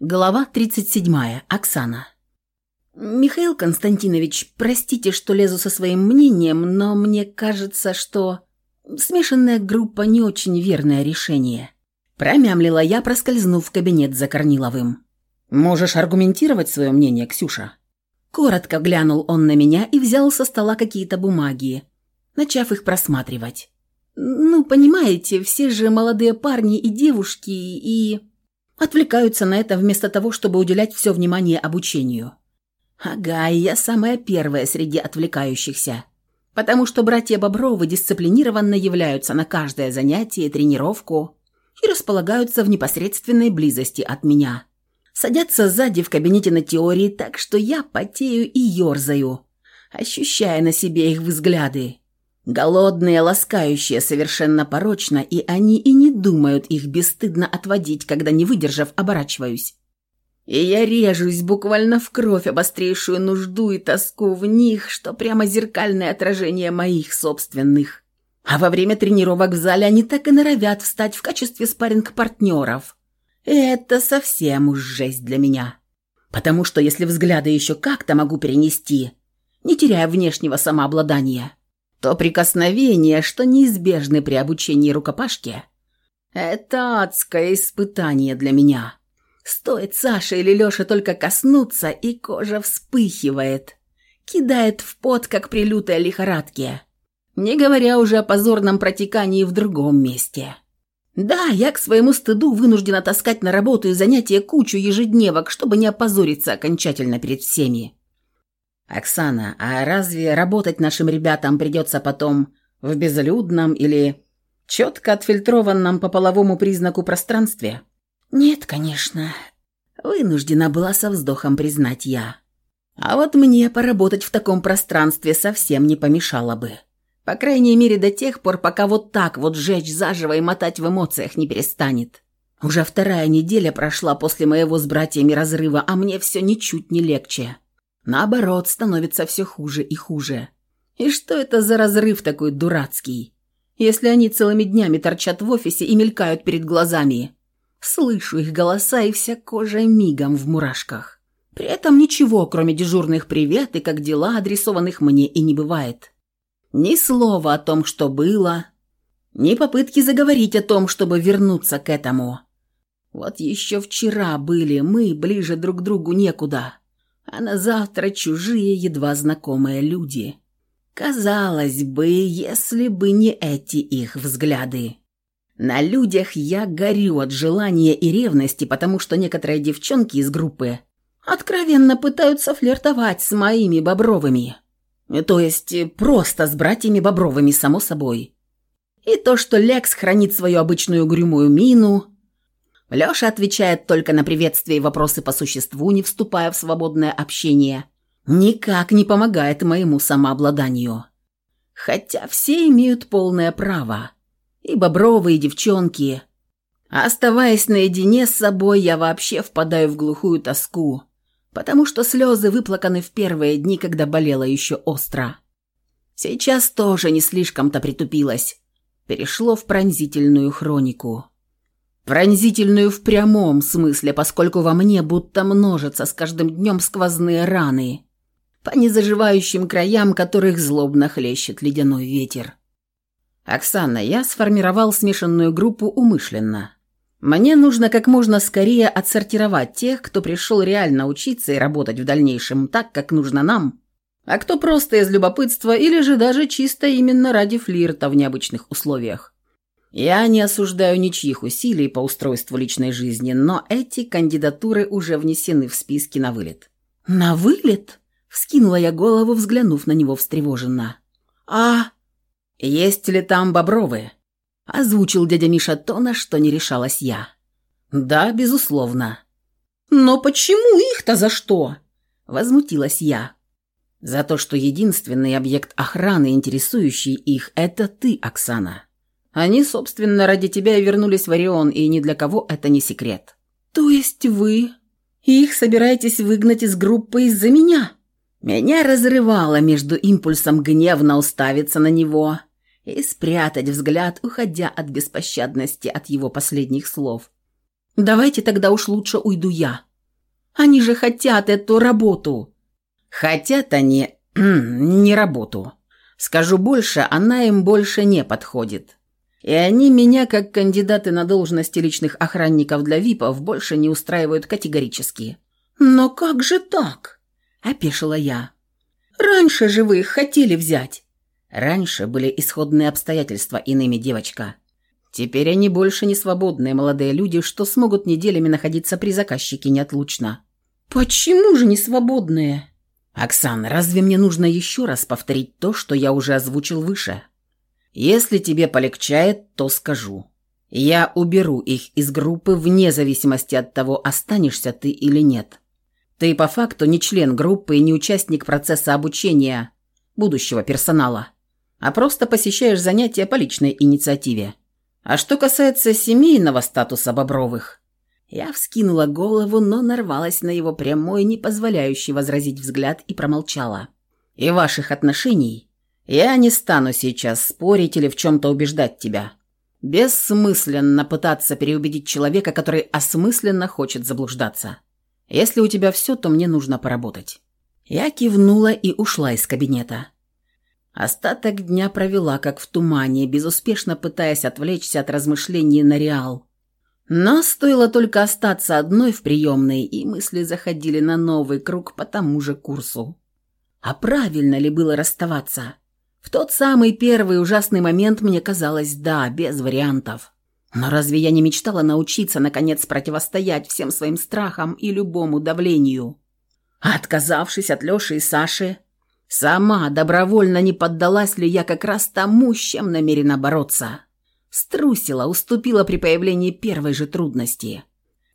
Глава 37. Оксана. «Михаил Константинович, простите, что лезу со своим мнением, но мне кажется, что смешанная группа не очень верное решение». Промямлила я, проскользнув в кабинет за Корниловым. «Можешь аргументировать свое мнение, Ксюша?» Коротко глянул он на меня и взял со стола какие-то бумаги, начав их просматривать. «Ну, понимаете, все же молодые парни и девушки, и...» Отвлекаются на это вместо того, чтобы уделять все внимание обучению. Ага, я самая первая среди отвлекающихся. Потому что братья Бобровы дисциплинированно являются на каждое занятие и тренировку и располагаются в непосредственной близости от меня. Садятся сзади в кабинете на теории, так что я потею и ерзаю, ощущая на себе их взгляды. Голодные, ласкающие совершенно порочно, и они и не думают их бесстыдно отводить, когда, не выдержав, оборачиваюсь. И я режусь буквально в кровь обострейшую нужду и тоску в них, что прямо зеркальное отражение моих собственных. А во время тренировок в зале они так и норовят встать в качестве спарринг-партнеров. Это совсем уж жесть для меня. Потому что если взгляды еще как-то могу перенести, не теряя внешнего самообладания, то прикосновения, что неизбежны при обучении рукопашке, это адское испытание для меня. Стоит Саше или Лёше только коснуться, и кожа вспыхивает, кидает в пот, как при лютой лихорадке. Не говоря уже о позорном протекании в другом месте. Да, я к своему стыду вынуждена таскать на работу и занятия кучу ежедневок, чтобы не опозориться окончательно перед всеми. «Оксана, а разве работать нашим ребятам придется потом в безлюдном или четко отфильтрованном по половому признаку пространстве?» «Нет, конечно», — вынуждена была со вздохом признать я. «А вот мне поработать в таком пространстве совсем не помешало бы. По крайней мере, до тех пор, пока вот так вот сжечь заживо и мотать в эмоциях не перестанет. Уже вторая неделя прошла после моего с братьями разрыва, а мне все ничуть не легче». Наоборот, становится все хуже и хуже. И что это за разрыв такой дурацкий? Если они целыми днями торчат в офисе и мелькают перед глазами. Слышу их голоса, и вся кожа мигом в мурашках. При этом ничего, кроме дежурных «привет» и «как дела», адресованных мне и не бывает. Ни слова о том, что было, ни попытки заговорить о том, чтобы вернуться к этому. Вот еще вчера были мы ближе друг к другу некуда а на завтра чужие, едва знакомые люди. Казалось бы, если бы не эти их взгляды. На людях я горю от желания и ревности, потому что некоторые девчонки из группы откровенно пытаются флиртовать с моими Бобровыми. То есть просто с братьями Бобровыми, само собой. И то, что Лекс хранит свою обычную угрюмую мину, Лёша отвечает только на приветствия и вопросы по существу, не вступая в свободное общение. Никак не помогает моему самообладанию. Хотя все имеют полное право. И бобровые, и девчонки. Оставаясь наедине с собой, я вообще впадаю в глухую тоску, потому что слезы выплаканы в первые дни, когда болело еще остро. Сейчас тоже не слишком-то притупилось. Перешло в пронзительную хронику. Пронзительную в прямом смысле, поскольку во мне будто множатся с каждым днем сквозные раны, по незаживающим краям которых злобно хлещет ледяной ветер. «Оксана, я сформировал смешанную группу умышленно. Мне нужно как можно скорее отсортировать тех, кто пришел реально учиться и работать в дальнейшем так, как нужно нам, а кто просто из любопытства или же даже чисто именно ради флирта в необычных условиях. Я не осуждаю ничьих усилий по устройству личной жизни, но эти кандидатуры уже внесены в списки на вылет. «На вылет?» – вскинула я голову, взглянув на него встревоженно. «А есть ли там бобровы?» – озвучил дядя Миша то, на что не решалась я. «Да, безусловно». «Но почему их-то за что?» – возмутилась я. «За то, что единственный объект охраны, интересующий их, это ты, Оксана». Они, собственно, ради тебя и вернулись в Орион, и ни для кого это не секрет». «То есть вы их собираетесь выгнать из группы из-за меня?» Меня разрывало между импульсом гневно уставиться на него и спрятать взгляд, уходя от беспощадности от его последних слов. «Давайте тогда уж лучше уйду я», Они же хотят эту работу. Хотят они не работу. Скажу больше, она им больше не подходит. И они меня, как кандидаты на должности личных охранников для ВИПов, больше не устраивают категорически. «Но как же так?» – опешила я. «Раньше же вы их хотели взять». Раньше были исходные обстоятельства иными, девочка. Теперь они больше не свободные молодые люди, что смогут неделями находиться при заказчике неотлучно. «Почему же не свободные?» «Оксана, разве мне нужно еще раз повторить то, что я уже озвучил выше?» «Если тебе полегчает, то скажу. Я уберу их из группы вне зависимости от того, останешься ты или нет. Ты по факту не член группы и не участник процесса обучения будущего персонала, а просто посещаешь занятия по личной инициативе. А что касается семейного статуса Бобровых, я вскинула голову, но нарвалась на его прямой, не позволяющий возразить взгляд и промолчала. «И ваших отношений я не стану сейчас спорить или в чем-то убеждать тебя. Бессмысленно пытаться переубедить человека, который осмысленно хочет заблуждаться. Если у тебя все, то мне нужно поработать». Я кивнула и ушла из кабинета. Остаток дня провела как в тумане, безуспешно пытаясь отвлечься от размышлений на реал – но стоило только остаться одной в приемной, и мысли заходили на новый круг по тому же курсу. А правильно ли было расставаться? Тот самый первый ужасный момент мне казалось «да», без вариантов. Но разве я не мечтала научиться, наконец, противостоять всем своим страхам и любому давлению? А отказавшись от Лёши и Саши, сама добровольно не поддалась ли я как раз тому, с чем намерена бороться?» Струсила, уступила при появлении первой же трудности.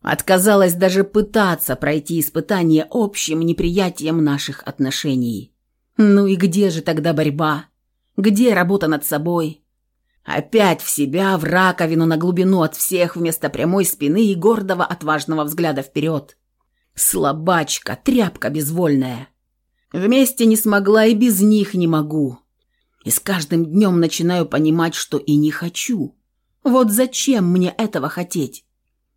Отказалась даже пытаться пройти испытание общим неприятием наших отношений. Ну и где же тогда борьба? Где работа над собой? Опять в себя, в раковину, на глубину от всех, вместо прямой спины и гордого отважного взгляда вперед. Слабачка, тряпка безвольная. Вместе не смогла и без них не могу. И с каждым днем начинаю понимать, что и не хочу. Вот зачем мне этого хотеть?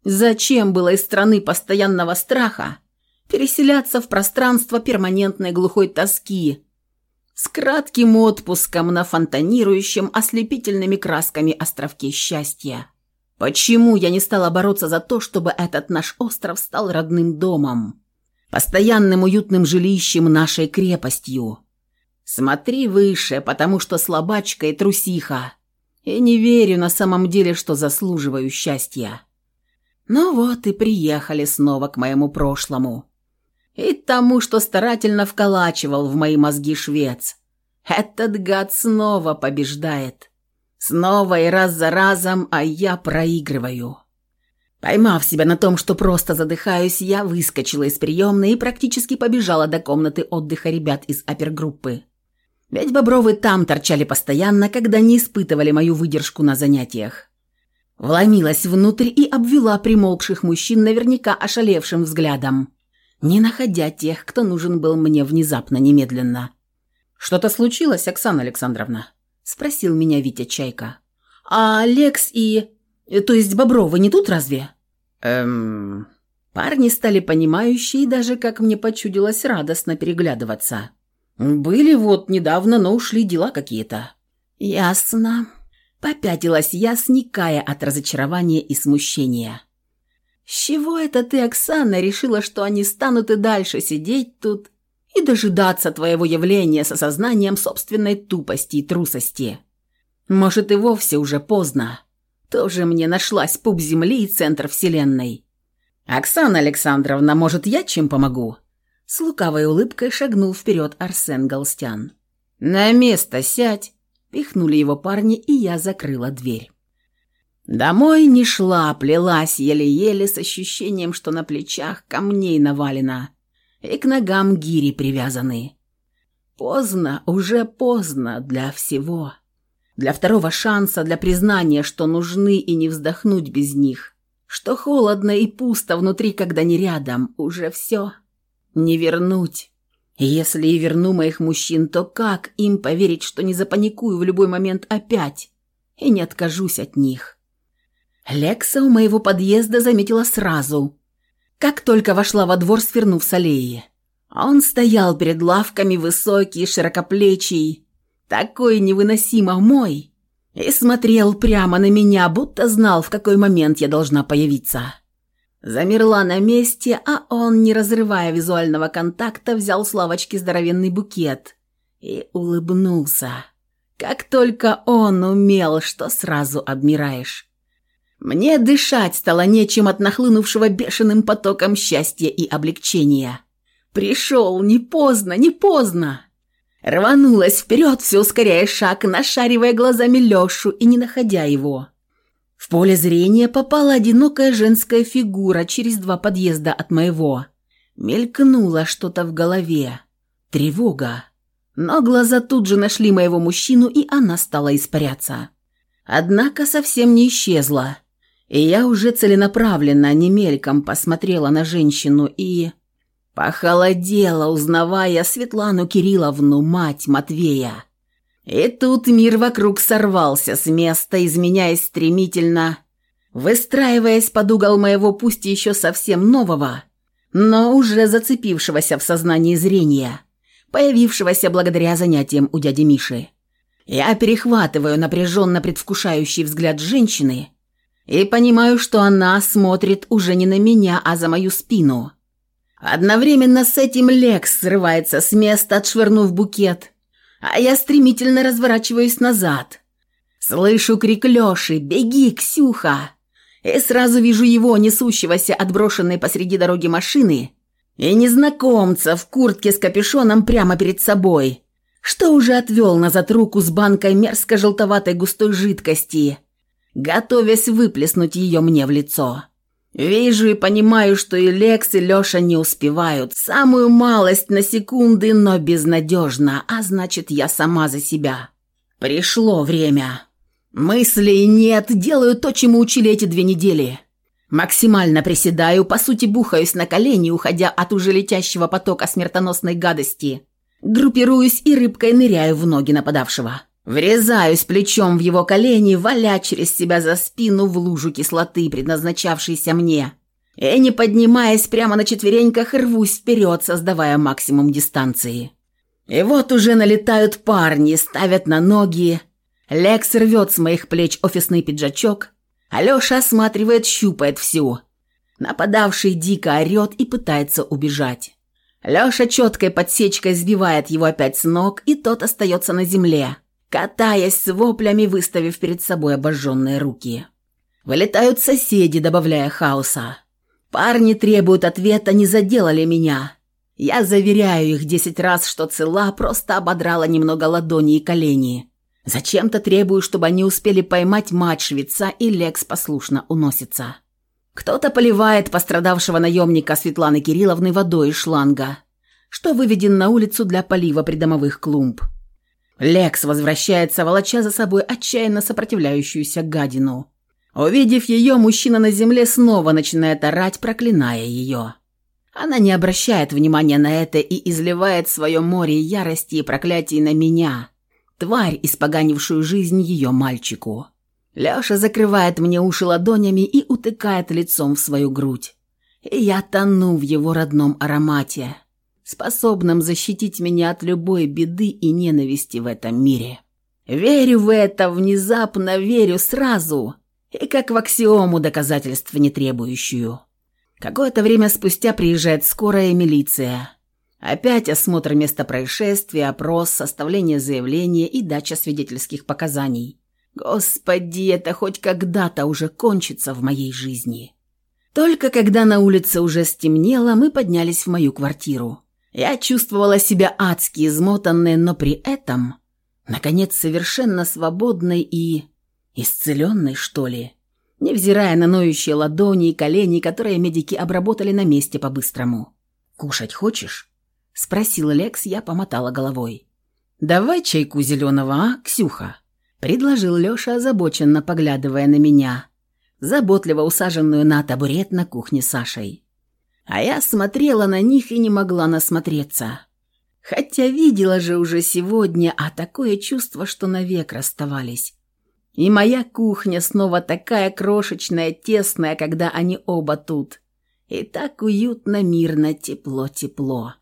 Зачем было из страны постоянного страха переселяться в пространство перманентной глухой тоски с кратким отпуском на фонтанирующем ослепительными красками островке счастья? Почему я не стала бороться за то, чтобы этот наш остров стал родным домом, постоянным уютным жилищем нашей крепостью? Смотри выше, потому что слабачка и трусиха. И не верю на самом деле, что заслуживаю счастья. Ну вот и приехали снова к моему прошлому. И тому, что старательно вколачивал в мои мозги швец. Этот гад снова побеждает. Снова и раз за разом, а я проигрываю. Поймав себя на том, что просто задыхаюсь, я выскочила из приемной и практически побежала до комнаты отдыха ребят из опергруппы. Ведь бобровы там торчали постоянно, когда не испытывали мою выдержку на занятиях. Вломилась внутрь и обвела примолкших мужчин наверняка ошалевшим взглядом, не находя тех, кто нужен был мне внезапно, немедленно. «Что-то случилось, Оксана Александровна?» – спросил меня Витя Чайка. «А Лекс и... то есть Бобровы не тут разве?» «Эм...» Парни стали понимающие и даже, как мне почудилось, радостно переглядываться. «Были вот недавно, но ушли дела какие-то». «Ясно». Попятилась я, сникая от разочарования и смущения. «С чего это ты, Оксана, решила, что они станут и дальше сидеть тут и дожидаться твоего явления с осознанием собственной тупости и трусости? Может, и вовсе уже поздно. Тоже мне нашлась пуп земли и центр вселенной. Оксана Александровна, может, я чем помогу?» С лукавой улыбкой шагнул вперед Арсен Галстян. «На место сядь!» Пихнули его парни, и я закрыла дверь. Домой не шла, плелась еле-еле с ощущением, что на плечах камней навалено и к ногам гири привязаны. Поздно, уже поздно для всего. Для второго шанса, для признания, что нужны и не вздохнуть без них. Что холодно и пусто внутри, когда не рядом. Уже все. Не вернуть. Если и верну моих мужчин, то как им поверить, что не запаникую в любой момент опять и не откажусь от них? Лекса у моего подъезда заметила сразу. как только вошла во двор, свернув с аллеи. Он стоял перед лавками, высокий, широкоплечий, такой невыносимо мой, и смотрел прямо на меня, будто знал, в какой момент я должна появиться. Замерла на месте, а он, не разрывая визуального контакта, взял с лавочки здоровенный букет и улыбнулся. Как только он умел, что сразу обмираешь. Мне дышать стало нечем от нахлынувшего бешеным потоком счастья и облегчения. Пришел, не поздно, не поздно. Рванулась вперед, все ускоряя шаг, нашаривая глазами Лешу и не находя его. В поле зрения попала одинокая женская фигура через два подъезда от моего. Мелькнуло что-то в голове. Тревога. Но глаза тут же нашли моего мужчину, и она стала испаряться. Однако совсем не исчезла. И я уже целенаправленно, не мельком посмотрела на женщину и... Похолодела, узнавая Светлану Кирилловну, мать Матвея. И тут мир вокруг сорвался с места, изменяясь стремительно, выстраиваясь под угол моего пусть еще совсем нового, но уже зацепившегося в сознании зрения, появившегося благодаря занятиям у дяди Миши. Я перехватываю напряженно предвкушающий взгляд женщины и понимаю, что она смотрит уже не на меня, а за мою спину. Одновременно с этим Лекс срывается с места, отшвырнув букет, а я стремительно разворачиваюсь назад. Слышу крик Лёши «Беги, Ксюха!» и сразу вижу его, несущегося отброшенной посреди дороги машины, и незнакомца в куртке с капюшоном прямо перед собой, что уже отвел назад руку с банкой мерзко-желтоватой густой жидкости, готовясь выплеснуть ее мне в лицо. Вижу и понимаю, что и Лекс, и Леша не успевают. Самую малость на секунды, но безнадежно, а значит, я сама за себя. Пришло время. Мыслей нет, делаю то, чему учили эти две недели. Максимально приседаю, по сути бухаюсь на колени, уходя от уже летящего потока смертоносной гадости. Группируюсь и рыбкой ныряю в ноги нападавшего. Врезаюсь плечом в его колени, валя через себя за спину в лужу кислоты, предназначавшейся мне. И, не поднимаясь прямо на четвереньках, рвусь вперед, создавая максимум дистанции. И вот уже налетают парни, ставят на ноги. Лекс рвет с моих плеч офисный пиджачок. Алеша осматривает, щупает всю. Нападавший дико орет и пытается убежать. Леша четкой подсечкой сбивает его опять с ног, и тот остается на земле катаясь с воплями, выставив перед собой обожженные руки. Вылетают соседи, добавляя хаоса. Парни требуют ответа, не заделали меня. Я заверяю их десять раз, что цела просто ободрала немного ладони и колени. Зачем-то требую, чтобы они успели поймать мать швеца, и Лекс послушно уносится. Кто-то поливает пострадавшего наемника Светланы Кирилловны водой из шланга, что выведен на улицу для полива придомовых клумб. Лекс возвращается, волоча за собой отчаянно сопротивляющуюся гадину. Увидев ее, мужчина на земле снова начинает орать, проклиная ее. Она не обращает внимания на это и изливает свое море ярости и проклятий на меня, тварь, испоганившую жизнь ее мальчику. Леша закрывает мне уши ладонями и утыкает лицом в свою грудь. И я тону в его родном аромате способном защитить меня от любой беды и ненависти в этом мире. Верю в это, внезапно верю сразу, и как в аксиому доказательств не требующую. Какое-то время спустя приезжает скорая милиция. Опять осмотр места происшествия, опрос, составление заявления и дача свидетельских показаний. Господи, это хоть когда-то уже кончится в моей жизни. Только когда на улице уже стемнело, мы поднялись в мою квартиру. Я чувствовала себя адски измотанной, но при этом, наконец, совершенно свободной и... исцеленной, что ли. Невзирая на ноющие ладони и колени, которые медики обработали на месте по-быстрому. «Кушать хочешь?» – спросил Лекс, я помотала головой. «Давай чайку зеленого, а, Ксюха?» – предложил Леша, озабоченно поглядывая на меня, заботливо усаженную на табурет на кухне Сашей. А я смотрела на них и не могла насмотреться. Хотя видела же уже сегодня, а такое чувство, что навек расставались. И моя кухня снова такая крошечная, тесная, когда они оба тут. И так уютно, мирно, тепло-тепло.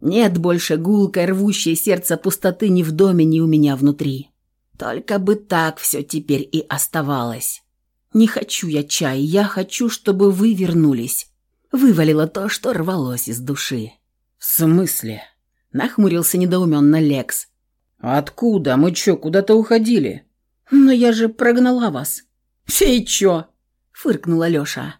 Нет больше гулкой, рвущей сердце пустоты ни в доме, ни у меня внутри. Только бы так все теперь и оставалось. Не хочу я чай, я хочу, чтобы вы вернулись. Вывалило то, что рвалось из души. «В смысле?» – нахмурился недоуменно Лекс. «Откуда? Мы чё, куда-то уходили?» «Но я же прогнала вас». «Фей чё?» – фыркнула Лёша.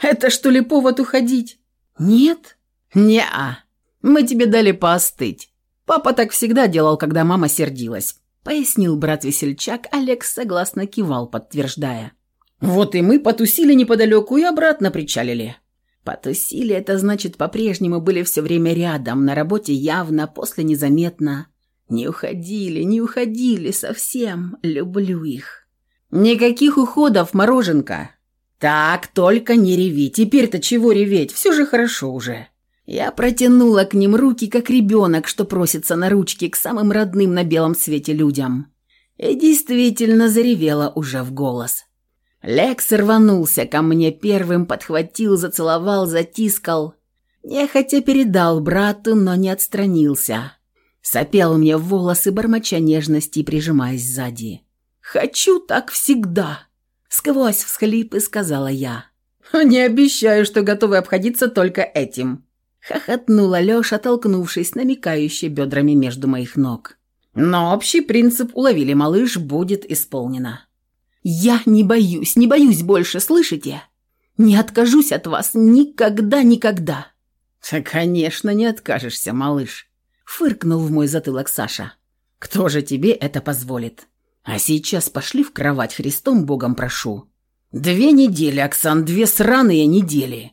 «Это что ли повод уходить?» «Нет». «Не-а. Мы тебе дали поостыть. Папа так всегда делал, когда мама сердилась», – пояснил брат-весельчак. Алекс согласно кивал, подтверждая. «Вот и мы потусили неподалеку и обратно причалили». Потусили – это значит, по-прежнему были все время рядом, на работе явно, после незаметно. Не уходили, не уходили совсем. Люблю их. Никаких уходов, мороженка. Так, только не реви. Теперь-то чего реветь? Все же хорошо уже. Я протянула к ним руки, как ребенок, что просится на ручки к самым родным на белом свете людям. И действительно заревела уже в голос. Лекс рванулся ко мне первым, подхватил, зацеловал, затискал. Нехотя передал брату, но не отстранился. Сопел мне в волосы, бормоча нежности, прижимаясь сзади. «Хочу так всегда!» Сквозь всхлипы сказала я. «Не обещаю, что готовы обходиться только этим!» Хохотнула Лёша, толкнувшись, намекающе бедрами между моих ног. «Но общий принцип уловили, малыш, будет исполнено!» Я не боюсь, не боюсь больше, слышите? Не откажусь от вас никогда-никогда». «Да, конечно, не откажешься, малыш», — фыркнул в мой затылок Саша. «Кто же тебе это позволит? А сейчас пошли в кровать, Христом Богом прошу. Две недели, Оксан, две сраные недели.